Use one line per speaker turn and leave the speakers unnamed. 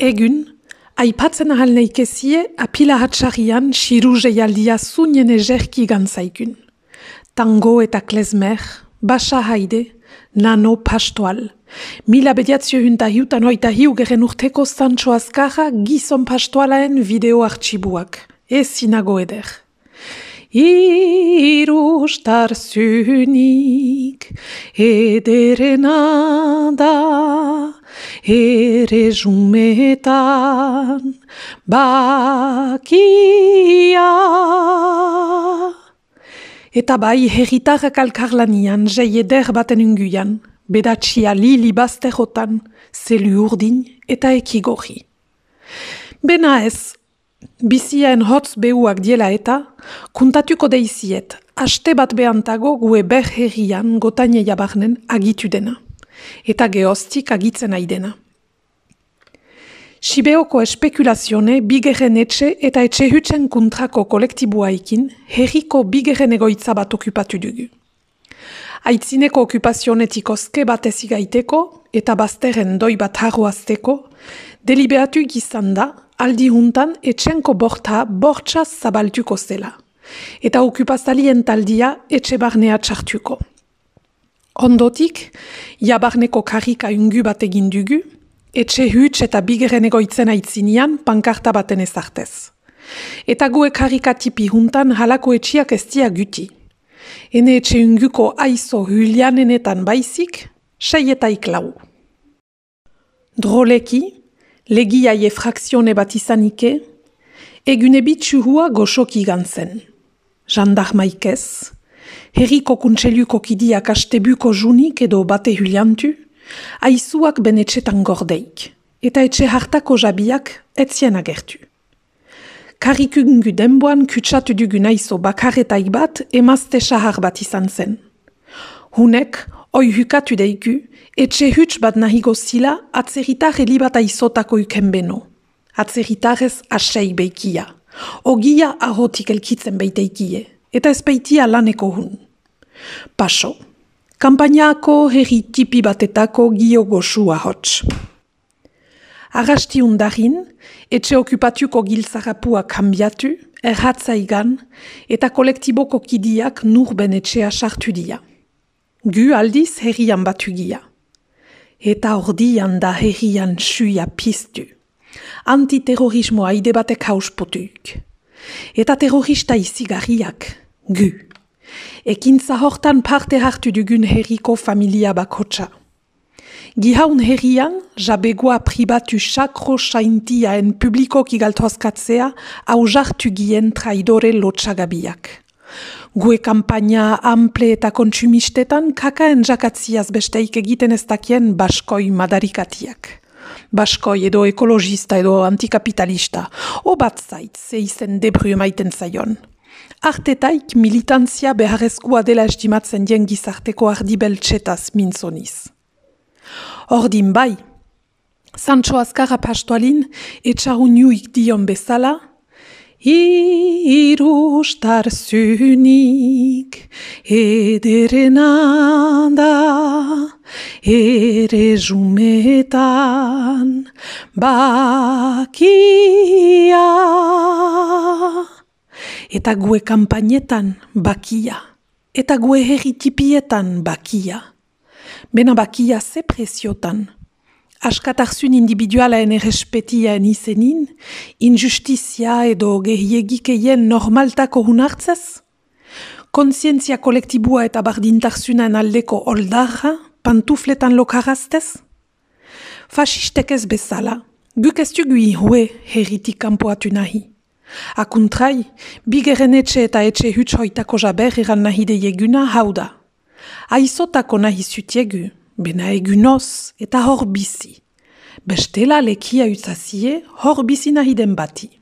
Egun, aipatzen ahal neikezie apila hatxarian xiru jeialdia zunien ezerki gantzaikun. Tango eta klezmer, basa haide, nano pastoal. Mila bediatzio hunta hiutan oita hiu geren urteko zantxo azkaja gizon pastoalaen video artxibuak. Ez sinago eder. Irustar zunik ederena da ere jumetan bakia. Eta bai herritarrak alkarlanian jai eder baten unguian, bedatxia li libasterotan, zelu urdin eta ekigorri. Bena ez, Biziaen hotz behuak diela eta, kuntatuko deiziet, haste bat behantago gue berherrian gotane jabarnen agitu dena, eta geostik agitzen aidena. Sibeoko espekulazione bigeren etxe eta etxe hutzen kontrako kolektibuaikin herriko bigeren egoitza bat okupatu dugu. Aitzineko okupazionetik oske bat ezigaiteko eta bazteren doi bat harroazteko, deliberatu gizan da aldi juntan etxenko borta bortxaz zabaltuko zela. Eta okupazalien taldia etxe barnea txartuko. Ondotik, jabarneko karika ungu bat egin dugu, etxe huts eta bigeren egoitzen aitzinean pankarta baten ezartez. Eta gue karika tipi juntan halako etxiak ez guti. Ene etxe unguko aizo hulianenetan baizik, sei eta iklau. Droleki, legia je frakzione bat izanike, egune bitxuhua goxoki gantzen. Jandarmaikez, herriko kuntseliuko kidiak astebuko junik edo bate huliantu, aizuak benetxetan gordeik, eta etxe hartako jabiak etzien agertu. Karikugungu denboan kutsatu dugu naizo bakaretaik bat emazte sahar bat izan zen. Hunek, oi hukatu deiku, etxe huts bat nahigo zila atzeritar helibat aizotako uken beno. Atzeritarez asei beikia. Ogia ahotik elkitzen beiteikie, eta ez beitia laneko hun. Paso, kampainako herri tipi batetako gio goxua hots. Arrasti undarin, etxe okupatuko gilzarapua kambiatu, erratzaigan, eta kolektiboko kidiak nurben etxea sartu dia. Gu aldiz herrian batugia. Eta ordian da herrian suia piztu. Antiterrorismo aide batek hauspotuk. Eta terrorista izigarriak, gu. Ekin zahortan parte hartu dugun herriko familia bakotsa. Gihaun herrian, jabegoa pribatu sakro saintiaen publiko kigaltoazkatzea hau jartu gien traidore lotxagabiak. Gue kampaina ample eta kontsumistetan kakaen jakatziaz besteik egiten ez dakien baskoi madarikatiak. Baskoi edo ekologista edo antikapitalista, o bat zait ze izen debru maiten zaion. Artetaik militantzia beharrezkoa dela estimatzen dien gizarteko ardibel txetaz minzoniz. Ordin bai, Sancho Azkarra pastoalin etxarun juik dion bezala, Irustar zunik ederena da ere jumetan bakia. Eta gue kampainetan bakia. Eta gue herritipietan bakia. Bena bakia ze preziotan askatarzun individualaen errespetiaen izenin, injustizia edo gehiegikeien normaltako hunartzez? Konsientzia kolektibua eta bardintarzunan aldeko oldarra, pantufletan lokaraztez? Fasistek ez bezala, guk ez dugu ihue herritik kanpoatu nahi. Akuntrai, bigeren etxe eta etxe hutsoitako jaber iran nahi deieguna hau da. Aizotako nahi zutiegu, bena egunoz eta hor bizi. Bestela lekia utzazie hor bizi nahi den bati.